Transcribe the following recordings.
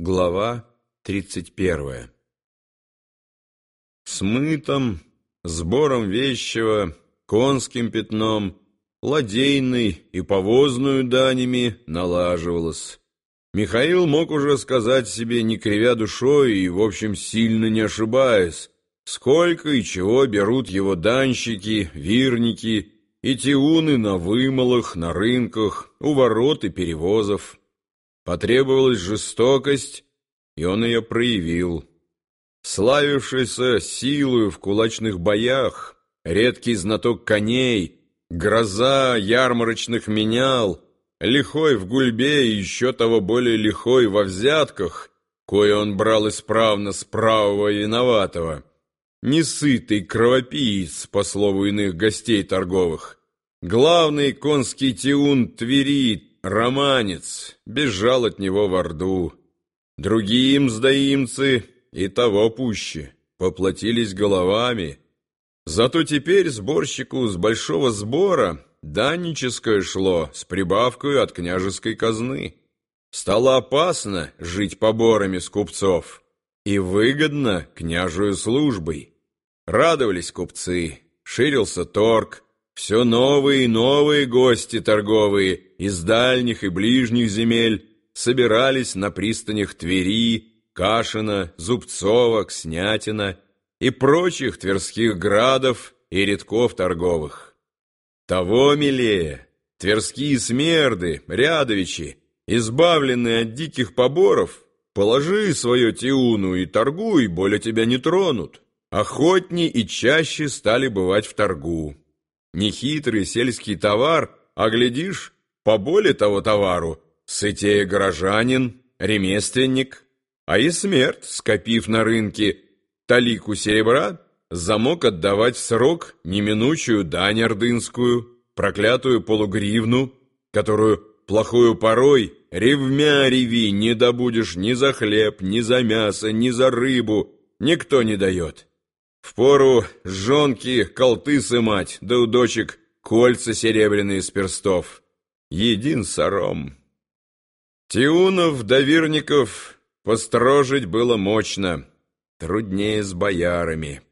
Глава 31 С мытом, сбором вещего, конским пятном, ладейной и повозную данями налаживалось. Михаил мог уже сказать себе, не кривя душой и, в общем, сильно не ошибаясь, сколько и чего берут его данщики, вирники и тиуны на вымолах, на рынках, у ворот и перевозов. Потребовалась жестокость, и он ее проявил. Славившийся силою в кулачных боях, редкий знаток коней, гроза ярмарочных менял, лихой в гульбе и еще того более лихой во взятках, кое он брал исправно с правого виноватого, несытый кровопиец, по слову иных гостей торговых, главный конский тиун Твери романец, бежал от него в Орду. Другие мздоимцы и того пуще, поплатились головами. Зато теперь сборщику с большого сбора данническое шло с прибавкой от княжеской казны. Стало опасно жить поборами с купцов и выгодно княжую службой. Радовались купцы, ширился торг, все новые и новые гости торговые из дальних и ближних земель собирались на пристанях Твери, Кашина, Зубцова, Кснятина и прочих тверских градов и редков торговых. Того милее тверские смерды, рядовичи, избавленные от диких поборов, положи свое тиуну и торгуй, более тебя не тронут. Охотней и чаще стали бывать в торгу. Нехитрый сельский товар, а глядишь, поболе того товару, сытее горожанин, ремесленник, а и смерть, скопив на рынке. Талику серебра, замок отдавать в срок неминучую дань ордынскую, проклятую полугривну, которую плохую порой ревмя реви не добудешь ни за хлеб, ни за мясо, ни за рыбу, никто не дает. Впору жонки колты сымать, да у дочек кольца серебряные с перстов. Един сором. Тиунов, доверников построжить было мощно, труднее с боярами.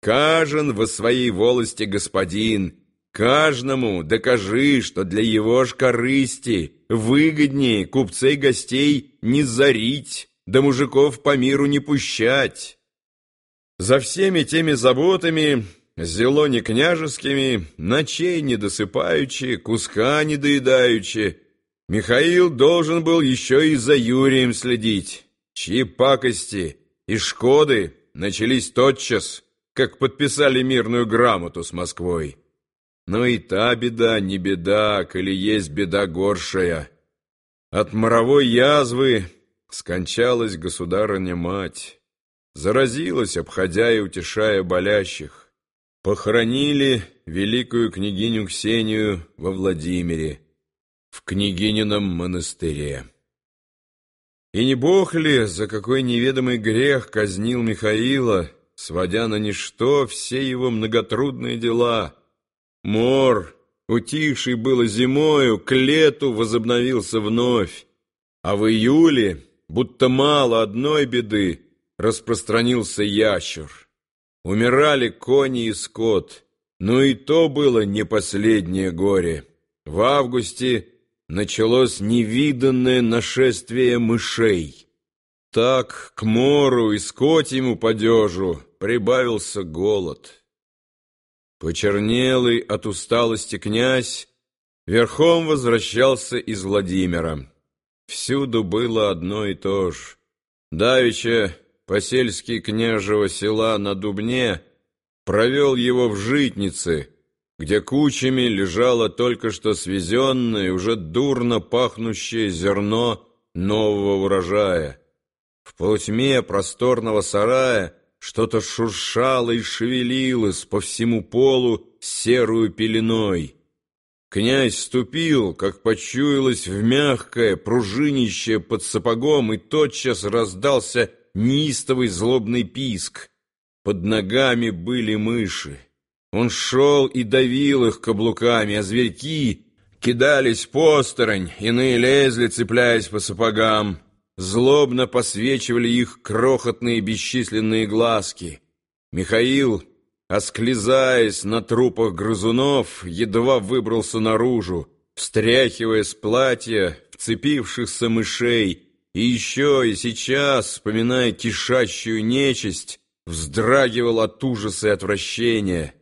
Кажен во своей волости господин, каждому докажи, что для его ж корысти выгоднее купцей гостей не зарить, да мужиков по миру не пущать. За всеми теми заботами, зело не княжескими, ночей не досыпаючи, куска не доедаючи, Михаил должен был еще и за Юрием следить, чьи пакости и шкоды начались тотчас, как подписали мирную грамоту с Москвой. Но и та беда не беда, коли есть беда горшая. От моровой язвы скончалась государыня-мать заразилась, обходя и утешая болящих. Похоронили великую княгиню Ксению во Владимире, в княгинином монастыре. И не бог ли, за какой неведомый грех казнил Михаила, сводя на ничто все его многотрудные дела? Мор, утихший было зимою, к лету возобновился вновь, а в июле, будто мало одной беды, распространился ящер. Умирали кони и скот, но и то было не последнее горе. В августе началось невиданное нашествие мышей. Так к мору и скотьему падежу прибавился голод. Почернелый от усталости князь верхом возвращался из Владимира. Всюду было одно и то же. Давеча посельский княжего села на Дубне, провел его в Житнице, где кучами лежало только что свезенное, уже дурно пахнущее зерно нового урожая. В полутьме просторного сарая что-то шуршало и шевелилось по всему полу серую пеленой. Князь ступил, как почуялось, в мягкое, пружинище под сапогом, и тотчас раздался неистовый злобный писк. Под ногами были мыши. Он шел и давил их каблуками, а зверьки кидались посторонь, иные лезли, цепляясь по сапогам. злобно посвечивали их крохотные бесчисленные глазки. Михаил, осклизаясь на трупах грызунов, едва выбрался наружу, встряхивая с платья вцепившихся мышей, и еще и сейчас, вспоминая кишащую нечисть, вздрагивал от ужаса и отвращения.